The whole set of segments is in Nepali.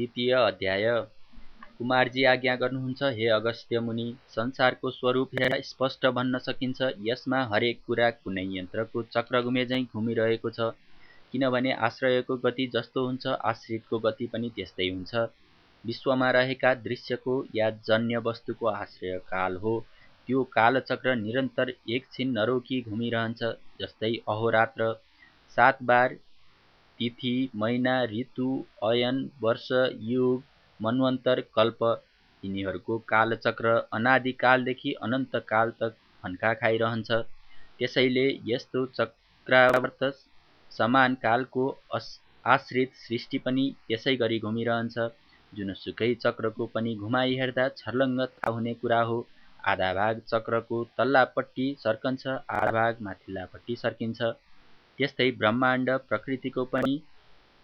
द्वितीय अध्याय। कुमारजी आज्ञा गर्नुहुन्छ हे अगस्त्य मुनि संसारको स्वरूप हेरेर स्पष्ट भन्न सकिन्छ। यसमा हरेक कुरा कुनै यन्त्रको चक्र घुमेझैँ घुमिरहेको छ। किनभने आश्रयको गति जस्तो हुन्छ आश्रितको गति पनि त्यस्तै हुन्छ। विश्वमा रहेका दृश्यको या जन्य वस्तुको आश्रय काल हो। त्यो कालचक्र निरन्तर एकछिन नरोकी घुमिरहन्छ जस्तै अहोरात्र। सात बार तिथि महिना ऋतु अयन वर्ष युग मनवन्तर कल्प यिनीहरूको कालचक्र अनादिकालदेखि अनन्तकाल तक फन्का खाइरहन्छ। त्यसैले यस्तो चक्रावर्त समान कालको आश्रित सृष्टि पनि यसै गरी घुमिरहन्छ। जुनसुकै चक्रको पनि घुमाइ हेर्दा छर्लङ्ग थाहा हुने कुरा हो। आधा भाग चक्रको तल्लापट्टि सर्कन्छ आधा भाग माथिल्लापट्टि सर्किन्छ। त्यस्तै ब्रह्माण्ड प्रकृतिको पनि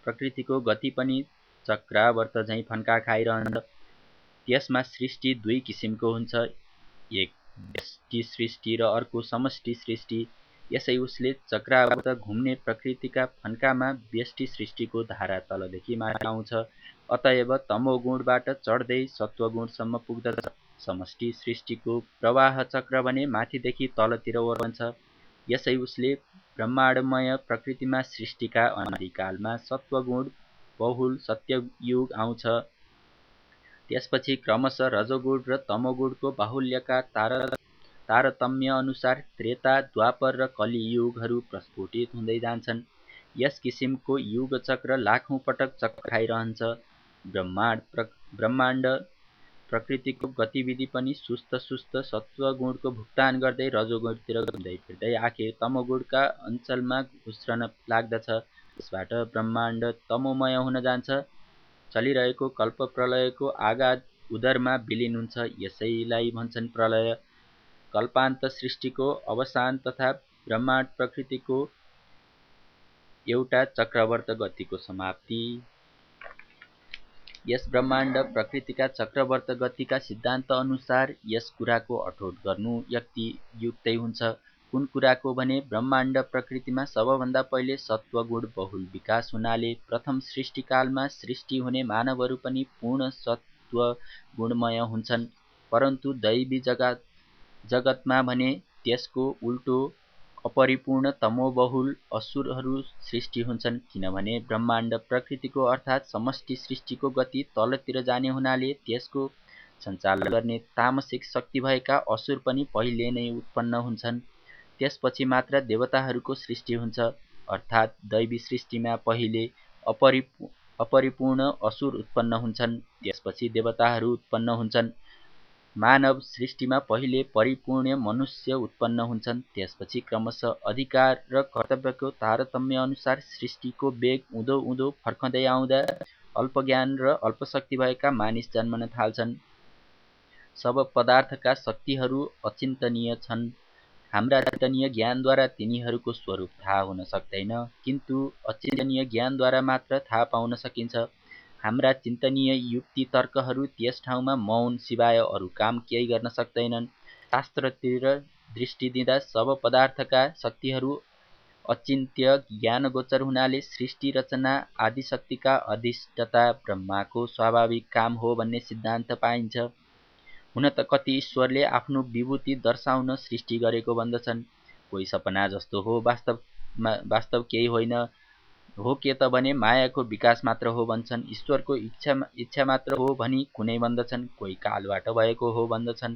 प्रकृतिको गति पनि चक्रावर्त झैँ फन्का खाइरहन्छ। त्यसमा सृष्टि दुई किसिमको हुन्छ एक व्यष्टि सृष्टि र अर्को समष्टि सृष्टि। यसै उसले चक्रावर्त घुम्ने प्रकृतिका फन्कामा व्यष्टि सृष्टिको धारा तलदेखि माथि आउँछ। अतएव तमोगुणबाट चढ्दै सत्वगुणसम्म पुग्दछ। समष्टि सृष्टिको प्रवाह चक्र भने माथिदेखि तलतिर ओर्वन्छ। यसै उसले ब्रह्माण्डमय प्रकृतिमा सृष्टिका अनादिकालमा सत्वगुण बहुल सत्ययुग आउँछ। त्यसपछि क्रमशः रजोगुण र तमोगुणको बाहुल्यका तार तारतम्य अनुसार त्रेता द्वापर र कलियुगहरू प्रस्फुटित हुँदै जान्छन्। यस किसिमको युगचक्र लाखौँ पटक चक्र खाइरहन्छ। ब्रह्माण्ड प्र ब्रह्माण्ड प्रकृतिको गतिविधि पनि सुस्त सुस्त सत्वगुणको भुक्तान गर्दै रजोगुणतिर घुम्दै फिर्दै आखिर तमोगुणका अञ्चलमा घुस्रन लाग्दछ। त्यसबाट ब्रह्माण्ड तमोमय हुन जान्छ। चलिरहेको कल्प प्रलयको आगाज उदरमा विलिन हुन्छ। यसैलाई भन्छन् प्रलय। कल्पान्त सृष्टिको अवसान तथा ब्रह्माण्ड प्रकृतिको एउटा चक्रवर्त गतिको समाप्ति। यस ब्रह्माण्ड प्रकृतिका चक्रवर्त गतिका सिद्धान्त अनुसार यस कुराको अठोट गर्नु युक्तै हुन्छ। कुन कुराको भने ब्रह्माण्ड प्रकृतिमा सबभन्दा पहिले सत्वगुण बहुल विकास हुनाले प्रथम सृष्टिकालमा सृष्टि हुने मानवहरू पनि पूर्ण सत्व गुणमय हुन्छन्। परन्तु दैवी जगत जगतमा भने त्यसको उल्टो अपरिपूर्ण तमोबहुल असुरहरू सृष्टि हुन्छन् किनभने ब्रह्माण्ड प्रकृतिको अर्थात् समष्टि सृष्टिको गति तलतिर जाने हुनाले त्यसको सञ्चालन गर्ने तामसिक शक्ति भएका असुर पनि पहिले नै उत्पन्न हुन्छन्। त्यसपछि मात्र देवताहरूको सृष्टि हुन्छ अर्थात् दैवी सृष्टिमा पहिले अपरिपू अपरिपूर्ण असुर उत्पन्न हुन्छन् त्यसपछि देवताहरू उत्पन्न हुन्छन्। मानव सृष्टिमा पहिले परिपूर्ण मनुष्य उत्पन्न हुन्छन्। त्यसपछि क्रमशः अधिकार र कर्तव्यको तारतम्य अनुसार सृष्टिको वेग उँधो उँधो फर्कँदै आउँदा अल्पज्ञान र अल्पशक्ति भएका मानिस जन्मन थाल्छन्। सब पदार्थका शक्तिहरू अचिन्तनीय छन्। हाम्रा चिन्तनीय ज्ञानद्वारा तिनीहरूको स्वरूप थाहा हुन सक्दैन किन्तु अचिन्तनीय ज्ञानद्वारा मात्र थाहा पाउन सकिन्छ। हाम्रा चिन्तनीय युक्ति तर्कहरू त्यस ठाउँमा मौन सिवाय अरू काम केही गर्न सक्दैनन्। शास्त्रतिर दृष्टि दिँदा सब पदार्थका शक्तिहरू अचिन्त्य ज्ञानगोचर हुनाले सृष्टि रचना आदि शक्तिका अधिष्ठता ब्रह्माको स्वाभाविक काम हो भन्ने सिद्धान्त पाइन्छ। हुन त कति ईश्वरले आफ्नो विभूति दर्शाउन सृष्टि गरेको भन्दछन् कोही सपना जस्तो हो वास्तवमा वास्तव केही होइन। हो के त भने मायाको विकास मात्र हो भन्छन् ईश्वरको इच्छा इच्छा मात्र हो भनी कुनै भन्दछन् कोही कालबाट भएको हो भन्दछन्।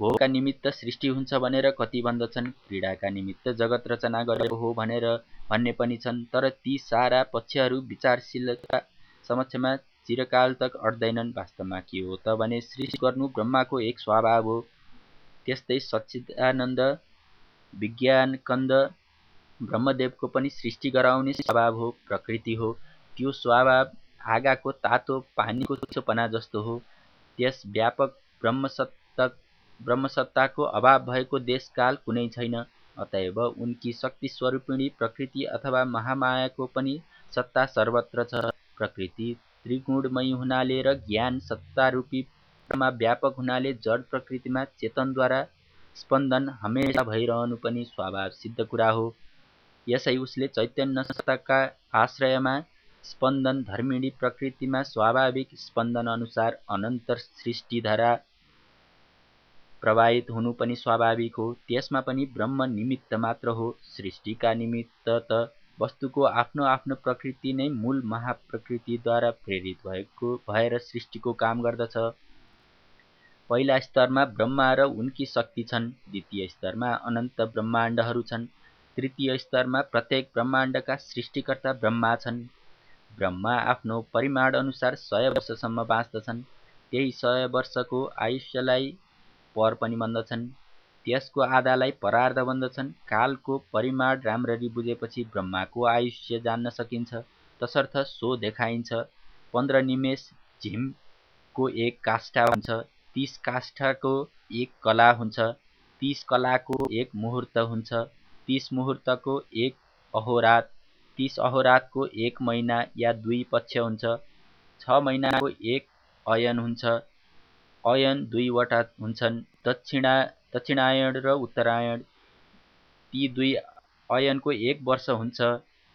भोगका निमित्त सृष्टि हुन्छ भनेर कति भन्दछन् क्रीडाका निमित्त जगत रचना गरेको हो भनेर भन्ने पनि छन् तर ती सारा पक्षहरू विचारशीलता समक्षमा चिरकाल तक अट्दैनन् वास्तवमा के हो त भने सृष्टि गर्नु ब्रह्माको एक स्वभाव हो। त्यस्तै सच्चिदानन्द विज्ञानकन्द ब्रह्मदेवको पनि सृष्टि गराउने स्वभाव हो प्रकृति हो। त्यो स्वभाव आगाको तातो पानीको चिसोपना जस्तो हो। त्यस व्यापक ब्रह्मसत्ता ब्रह्मसत्ताको अभाव भएको देशकाल कुनै छैन। अतएव उनकी शक्ति स्वरूपिणी प्रकृति अथवा महामायाको पनि सत्ता सर्वत्र छ। प्रकृति त्रिगुणमयी हुनाले र ज्ञान सत्तारूपी व्यापक हुनाले जड प्रकृतिमा चेतनद्वारा स्पन्दन हमेसा भइरहनु पनि स्वभाव सिद्ध कुरा हो। यसै उसले चैतन्य सत्ताका आश्रयमा स्पन्दन धर्मिणी प्रकृतिमा स्वाभाविक स्पन्दनअनुसार अनन्त सृष्टिधारा प्रवाहित हुनु पनि स्वाभाविक हो। त्यसमा पनि ब्रह्म निमित्त मात्र हो। सृष्टिका निमित्त त वस्तुको आफ्नो आफ्नो प्रकृति नै मूल महाप्रकृतिद्वारा प्रेरित भएको भएर सृष्टिको काम गर्दछ। पहिला स्तरमा ब्रह्मा र उनकी शक्ति छन्। द्वितीय स्तरमा अनन्त ब्रह्माण्डहरू छन्। तृतीय स्तरमा प्रत्येक ब्रह्माण्डका सृष्टिकर्ता ब्रह्मा छन्। ब्रह्मा आफ्नो परिमाण अनुसार सय वर्षसम्म बाँच्दछन्। त्यही सय वर्षको आयुष्यलाई पर पनि भन्दछन् त्यसको आधालाई परार्ध भन्दछन् कालको परिमाण राम्ररी बुझेपछि ब्रह्माको आयुष्य जान्न सकिन्छ। तसर्थ सो देखाइन्छ। पन्ध्र निमेष झिमको एक काष्ठा हुन्छ। तिस काष्ठाको एक कला हुन्छ। तिस कलाको एक मुहुर्त हुन्छ। तिस मुहुर्तको एक अहोरात तिस अहोरातको एक महिना या दुई पक्ष हुन्छ। छ महिनाको एक अयन हुन्छ। अयन दुईवटा हुन्छन्। दक्षिणा दक्षिणायण र उत्तरायण। ती दुई अयनको एक वर्ष हुन्छ।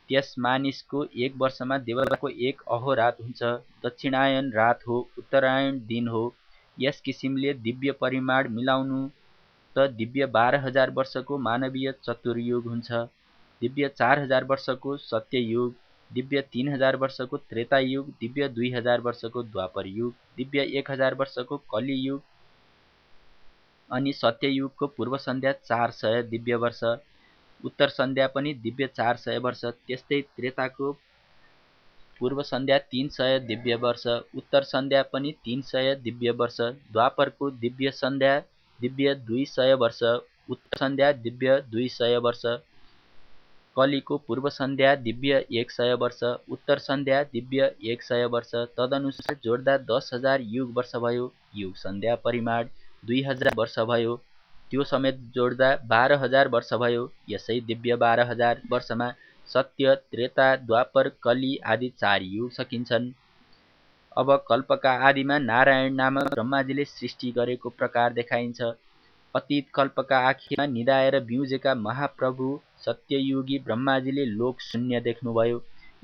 त्यस मानिसको एक वर्षमा देवताको एक अहोरात हुन्छ। दक्षिणायन रात हो उत्तरायण दिन हो। यस किसिमले दिव्य परिमाण मिलाउनु त दिव्य बाह्र हजार वर्षको मानवीय चतुर्युग हुन्छ। दिव्य चार हजार वर्षको सत्ययुग दिव्य तिन हजार वर्षको त्रेतायुग दिव्य दुई हजार वर्षको द्वापर युग दिव्य एक हजार वर्षको कलियुग अनि सत्ययुगको पूर्व सन्ध्या चार सय दिव्य वर्ष। उत्तर सन्ध्या पनि दिव्य चार सय वर्ष त्यस्तै त्रेताको पूर्व सन्ध्या तिन सय दिव्य वर्ष उत्तर सन्ध्या पनि तिन सय दिव्य वर्ष द्वापरको दिव्य सन्ध्या दिव्य दुई सय वर्ष उत्तर सन्ध्या दिव्य दुई सय वर्ष कलीको पूर्व सन्ध्या दिव्य एक सय वर्ष उत्तर सन्ध्या दिव्य एक सय वर्ष तदनुसार जोड्दा दस हजार युग वर्ष भयो युग सन्ध्या परिमाण दुई हजार वर्ष भयो त्यो समेत जोड्दा बाह्र हजार वर्ष भयो यसै दिव्य बाह्र हजार वर्षमा सत्य त्रेता द्वापर कली आदि चार युग सकिन्छन्। अब कल्पका आदिमा नारायण नामक ब्रह्माजीले सृष्टि गरेको प्रकार देखाइन्छ। अतीत कल्पका आखिरमा निधाएर बिउजेका महाप्रभु सत्ययुगी ब्रह्माजीले लोक शून्य देख्नुभयो।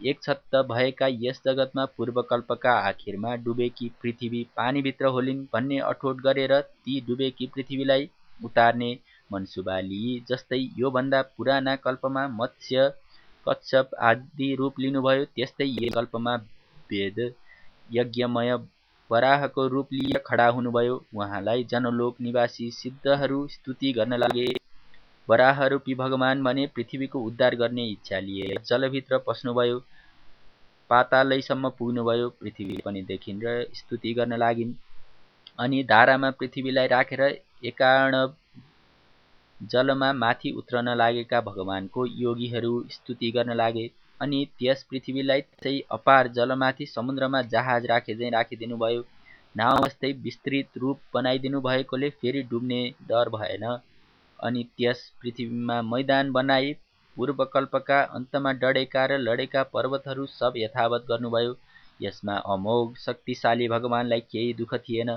एक छत्त भएका यस जगतमा पूर्वकल्पका आखिरमा डुबेकी पृथ्वी पानीभित्र होलिन् भन्ने अठोट गरेर ती डुबेकी पृथ्वीलाई उतार्ने मनसुबा लिई जस्तै योभन्दा पुराना कल्पमा मत्स्य कच्छप आदि रूप लिनुभयो त्यस्तै यो कल्पमा वेद यज्ञमय वराहको रूप लिएर खडा हुनुभयो। उहाँलाई जनलोक निवासी सिद्धहरू स्तुति गर्न लागे। वराहरूपी भगवान भने पृथ्वीको उद्धार गर्ने इच्छा लिए। जलभित्र पस्नुभयो। पातालैसम्म पुग्नुभयो। पृथ्वी पनि देखिन् र स्तुति गर्न लागिन्। अनि धारामा पृथ्वीलाई राखेर एकाण जलमा माथि उत्रन लागेका भगवानको योगीहरू स्तुति गर्न लागे। अनि त्यस पृथ्वीलाई चाहिँ अपार जलमाथि समुद्रमा जहाज राखे चाहिँ राखिदिनुभयो। नाउँ जस्तै विस्तृत रूप बनाइदिनु भएकोले फेरि डुब्ने डर भएन। अनि त्यस पृथ्वीमा मैदान बनाई पूर्वकल्पका अन्तमा डढेका र लडेका पर्वतहरू सब यथावत गर्नुभयो। यसमा अमोघ शक्तिशाली भगवानलाई केही दुःख थिएन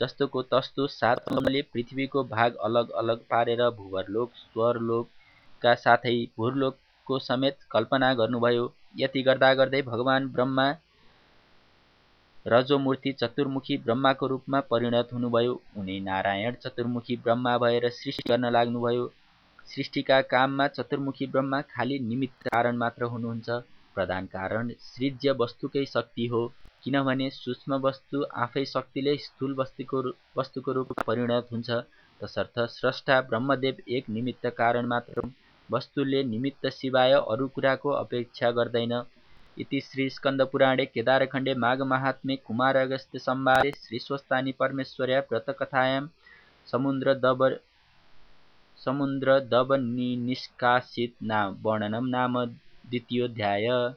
जस्तोको तस्तो सात पृथ्वीको भाग अलग अलग पारेर भूवरलोक स्वरलोकका साथै भूरलोक को समेत कल्पना गर्नुभयो। यति गर्दा गर्दै भगवान ब्रह्मा रजोमूर्ति चतुर्मुखी ब्रह्माको रूपमा परिणत हुनुभयो। उनी नारायण चतुर्मुखी ब्रह्मा भएर सृष्टि गर्न लाग्नुभयो। सृष्टिका काममा चतुर्मुखी ब्रह्मा खालि निमित्त कारण मात्र हुनुहुन्छ। प्रधान कारण सृज्य वस्तुकै शक्ति हो। किनभने सूक्ष्म वस्तु आफै शक्तिले स्थूल वस्तुको वस्तुको रूपमा परिणत हुन्छ। तसर्थ स्रष्टा ब्रह्मदेव एक निमित्त कारण मात्र वस्तुले निमित्त सिवाय अरू कुराको अपेक्षा गर्दैन। इति श्रीस्कन्दपुराणे केदारखण्डे माघमाहात्म्ये कुमारगस्त्यसंवादे श्रीस्वस्तानि परमेश्वर्या व्रतकथायां समुद्रदब समुद्रदवनिष्कासित नाम वर्णनं नाम द्वितीयोऽध्याय।